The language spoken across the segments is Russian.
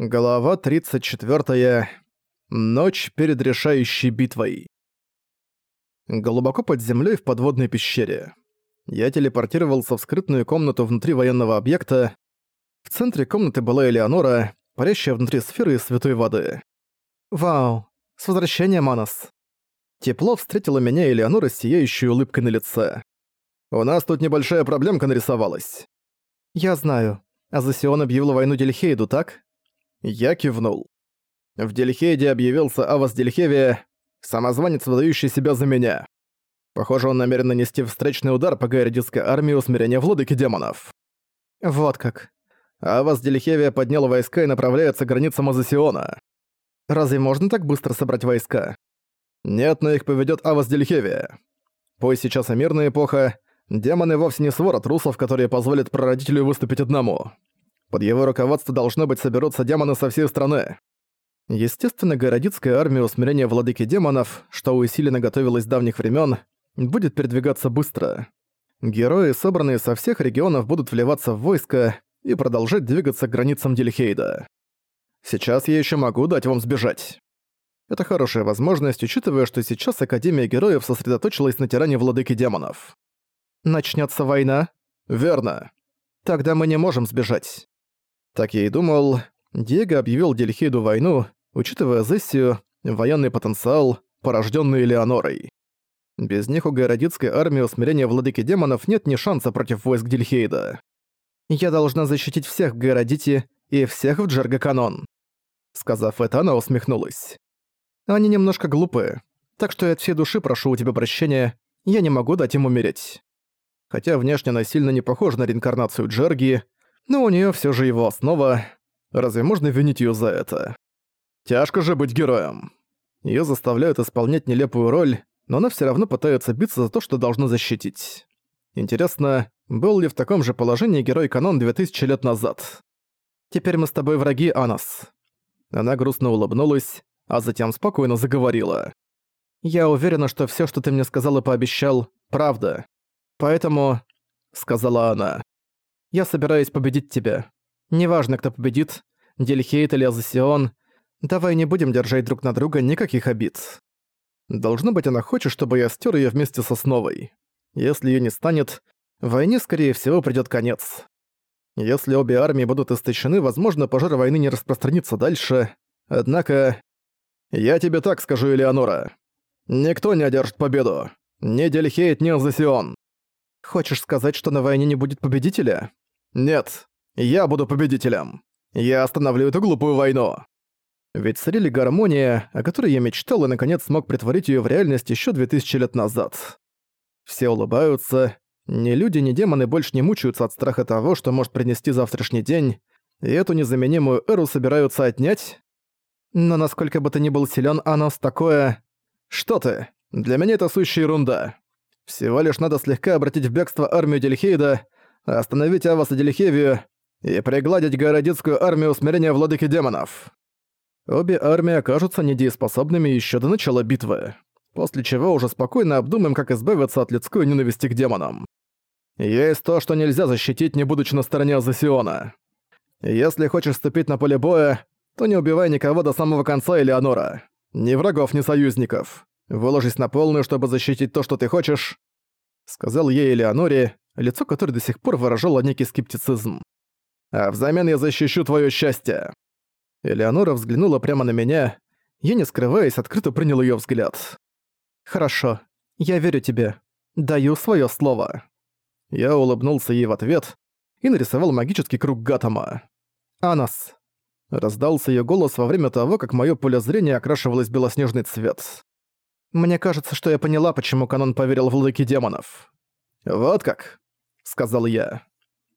Глава 34. Ночь перед решающей битвой. Глубоко под землей в подводной пещере. Я телепортировался в скрытную комнату внутри военного объекта. В центре комнаты была Элеонора, парящая внутри сферы святой воды. «Вау! С возвращением, Манос!» Тепло встретила меня Элеонора с сияющей улыбкой на лице. «У нас тут небольшая проблемка нарисовалась». «Я знаю. Азасион объявил войну Дельхейду, так?» Я кивнул. В Дельхейде объявился Авас Дельхевия, самозванец, выдающий себя за меня. Похоже, он намерен нанести встречный удар по гайридистской армии усмирения владыки демонов. Вот как. Авас Дельхевия поднял войска и направляется к границам Азасиона. Разве можно так быстро собрать войска? Нет, но их поведет Авас Дельхевия. Пусть сейчас и мирная эпоха, демоны вовсе не свора трусов, которые позволят прародителю выступить одному. Под его руководство должно быть соберутся демоны со всей страны. Естественно, городицкая армия усмирения владыки демонов, что усиленно готовилась с давних времен, будет передвигаться быстро. Герои, собранные со всех регионов, будут вливаться в войско и продолжать двигаться к границам Дельхейда. Сейчас я еще могу дать вам сбежать. Это хорошая возможность, учитывая, что сейчас Академия Героев сосредоточилась на тиране владыки демонов. Начнется война? Верно. Тогда мы не можем сбежать. Так я и думал. Диего объявил Дельхейду войну, учитывая Зессию, военный потенциал, порожденный Леонорой. Без них у Гайродитской армии усмирения владыки демонов нет ни шанса против войск Дельхейда. «Я должна защитить всех в Гайродите и всех в Джергаканон». Сказав это, она усмехнулась. «Они немножко глупые, так что я от всей души прошу у тебя прощения, я не могу дать им умереть». Хотя внешне она сильно не похожа на реинкарнацию Джерги, но у нее все же его основа. Разве можно винить ее за это? Тяжко же быть героем. Ее заставляют исполнять нелепую роль, но она все равно пытается биться за то, что должна защитить. Интересно, был ли в таком же положении герой Канон 2000 лет назад? «Теперь мы с тобой враги, Анас». Она грустно улыбнулась, а затем спокойно заговорила. «Я уверена, что все, что ты мне сказал и пообещал, правда. Поэтому...» — сказала она. Я собираюсь победить тебя. Неважно, кто победит, Дельхейт или Азасион, давай не будем держать друг на друга никаких обид. Должно быть, она хочет, чтобы я стер ее вместе с основой. Если ее не станет, войне, скорее всего, придёт конец. Если обе армии будут истощены, возможно, пожар войны не распространится дальше. Однако... Я тебе так скажу, Элеонора. Никто не одержит победу. Ни Дельхейт, ни Азасион. Хочешь сказать, что на войне не будет победителя? Нет, я буду победителем. Я остановлю эту глупую войну. Ведь царили гармония, о которой я мечтал и наконец смог притворить ее в реальность еще 2000 лет назад. Все улыбаются, ни люди, ни демоны больше не мучаются от страха того, что может принести завтрашний день, и эту незаменимую эру собираются отнять. Но насколько бы ты ни был силен, Анос, такое... Что ты? Для меня это сущая ерунда. Всего лишь надо слегка обратить в бегство армию Дельхейда, остановить Аваса Дельхевию и пригладить городицкую армию усмирения владыки демонов. Обе армии окажутся недееспособными еще до начала битвы, после чего уже спокойно обдумаем, как избавиться от людской ненависти к демонам. Есть то, что нельзя защитить, не будучи на стороне Азасиона. Если хочешь вступить на поле боя, то не убивай никого до самого конца Элеонора. Ни врагов, ни союзников. Выложись на полную, чтобы защитить то, что ты хочешь. Сказал ей Элеоноре, лицо которой до сих пор выражало некий скептицизм. «А взамен я защищу твое счастье!» Элеонора взглянула прямо на меня, я, не скрываясь, открыто принял ее взгляд. «Хорошо, я верю тебе. Даю свое слово». Я улыбнулся ей в ответ и нарисовал магический круг Гатама. «Анас». Раздался ее голос во время того, как мое поле зрения окрашивалось белоснежный цвет. «Мне кажется, что я поняла, почему канон поверил в владыки демонов». «Вот как», сказал я.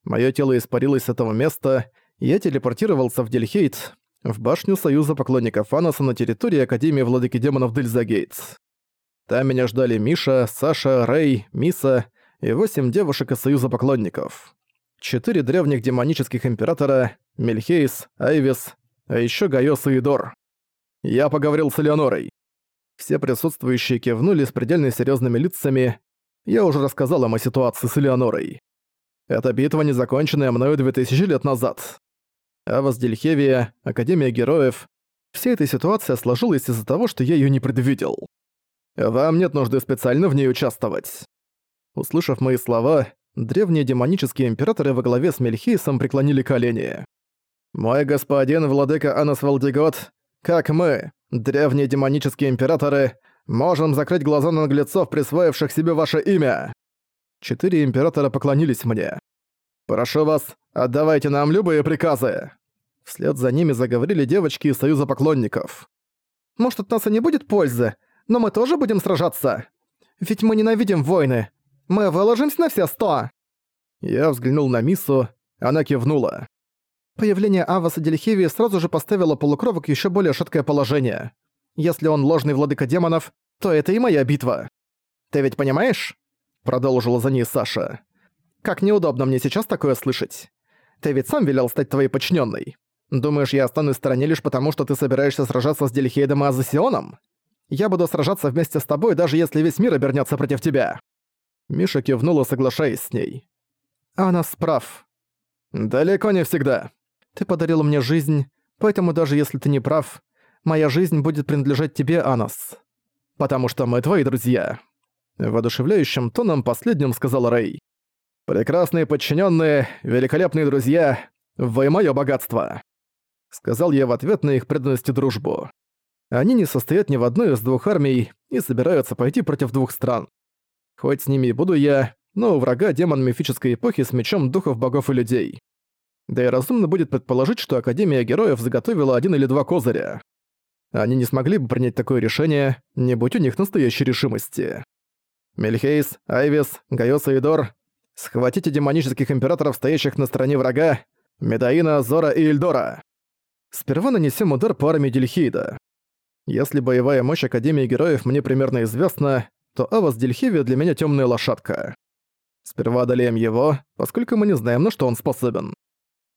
Моё тело испарилось с этого места, я телепортировался в Дельхейт, в башню Союза поклонников Аноса на территории Академии Владыки Демонов Дельзагейтс. Там меня ждали Миша, Саша, Рэй, Миса и восемь девушек из Союза поклонников. Четыре древних демонических императора — Мельхейс, Айвис, а ещё Гайос и Идор. Я поговорил с Элеонорой. Все присутствующие кивнули с предельно серьёзными лицами, я уже рассказал им о ситуации с Элеонорой. Эта битва не законченная мною 2000 лет назад. Авас Дельхевия, Академия Героев. Вся эта ситуация сложилась из-за того, что я её не предвидел. Вам нет нужды специально в ней участвовать. Услышав мои слова, древние демонические императоры во главе с Мельхейсом преклонили колени. «Мой господин, владыка Анас Валдигот, как мы, древние демонические императоры, можем закрыть глаза на наглецов, присвоивших себе ваше имя?» Четыре императора поклонились мне. «Прошу вас, отдавайте нам любые приказы!» Вслед за ними заговорили девочки из Союза поклонников. «Может, от нас и не будет пользы, но мы тоже будем сражаться? Ведь мы ненавидим войны. Мы выложимся на все сто!» Я взглянул на Миссу, она кивнула. Появление Аваса Дельхевии сразу же поставило полукровок в ещё более шаткое положение. Если он ложный владыка демонов, то это и моя битва. Ты ведь понимаешь? Продолжила за ней Саша. Как неудобно мне сейчас такое слышать. Ты ведь сам велел стать твоей подчиненной. Думаешь, я останусь в стороне лишь потому, что ты собираешься сражаться с Дельхейдом и Азосионом? Я буду сражаться вместе с тобой, даже если весь мир обернется против тебя. Миша кивнула, соглашаясь с ней. Анас прав. Далеко не всегда. Ты подарил мне жизнь, поэтому даже если ты не прав, моя жизнь будет принадлежать тебе, Анас. Потому что мы твои друзья. Воодушевляющим тоном последним сказал Рэй. «Прекрасные подчиненные, великолепные друзья, вы моё богатство!» Сказал я в ответ на их преданность и дружбу. Они не состоят ни в одной из двух армий и собираются пойти против двух стран. Хоть с ними и буду я, но у врага демон мифической эпохи с мечом духов богов и людей. Да и разумно будет предположить, что Академия Героев заготовила один или два козыря. Они не смогли бы принять такое решение, не будь у них настоящей решимости. Мельхейс, Айвис, Гайос и Идор, схватите демонических императоров, стоящих на стороне врага, Медаина, Зора и Ильдора. Сперва нанесем удар по армии Дельхейда. Если боевая мощь Академии Героев мне примерно известна, то Авас Дельхевия для меня темная лошадка. Сперва одолеем его, поскольку мы не знаем, на что он способен.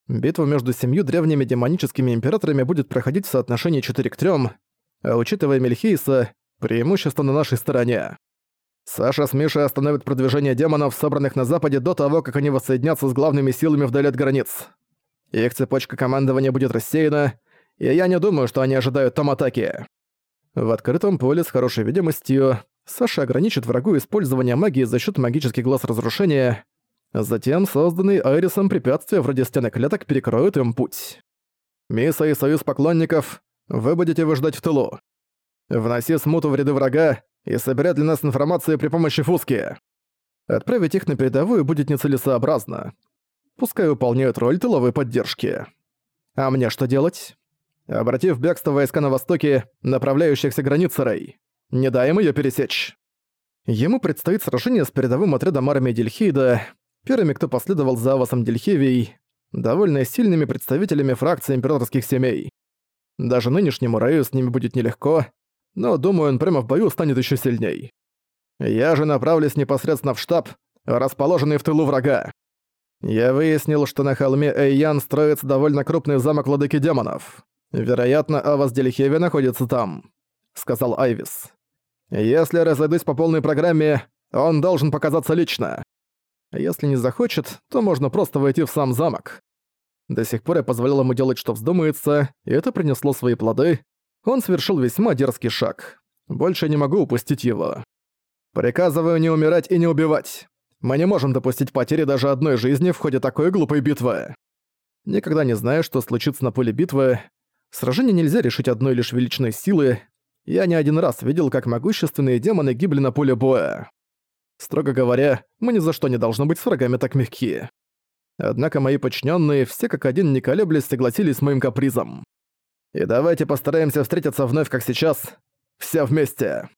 Битва между семью древними демоническими императорами будет проходить в соотношении 4 к 3, а учитывая Мельхейса, преимущество на нашей стороне. Саша с Мишей остановят продвижение демонов, собранных на Западе, до того, как они воссоединятся с главными силами вдали от границ. Их цепочка командования будет рассеяна, и я не думаю, что они ожидают там атаки. В открытом поле с хорошей видимостью Саша ограничит врагу использование магии за счет магических глаз разрушения, Затем созданные Айрисом препятствия вроде стены клеток перекроют им путь. Миса и союз поклонников, вы будете выждать в тылу. Вноси смуту в ряды врага и собирай для нас информацию при помощи фуски. Отправить их на передовую будет нецелесообразно. Пускай выполняют роль тыловой поддержки. А мне что делать? Обратив бегство войска на востоке, направляющихся границы Рэй. Не дай им её пересечь. Ему предстоит сражение с передовым отрядом армии Дельхейда, Первыми, кто последовал за Авасом Дельхевией, довольно сильными представителями фракции императорских семей. Даже нынешнему Раю с ними будет нелегко, но, думаю, он прямо в бою станет еще сильней. Я же направлюсь непосредственно в штаб, расположенный в тылу врага. Я выяснил, что на холме Эйян строится довольно крупный замок владыки демонов. Вероятно, Авас Дельхеви находится там», — сказал Айвис. «Если разойдусь по полной программе, он должен показаться лично. А если не захочет, то можно просто войти в сам замок. До сих пор я позволял ему делать, что вздумается, и это принесло свои плоды. Он совершил весьма дерзкий шаг. Больше не могу упустить его. Приказываю не умирать и не убивать. Мы не можем допустить потери даже одной жизни в ходе такой глупой битвы. Никогда не знаю, что случится на поле битвы. Сражение нельзя решить одной лишь величной силы. Я не один раз видел, как могущественные демоны гибли на поле боя. Строго говоря, мы ни за что не должны быть с врагами так мягкие. Однако мои подчиненные все как один не колеблясь согласились с моим капризом. И давайте постараемся встретиться вновь как сейчас, все вместе.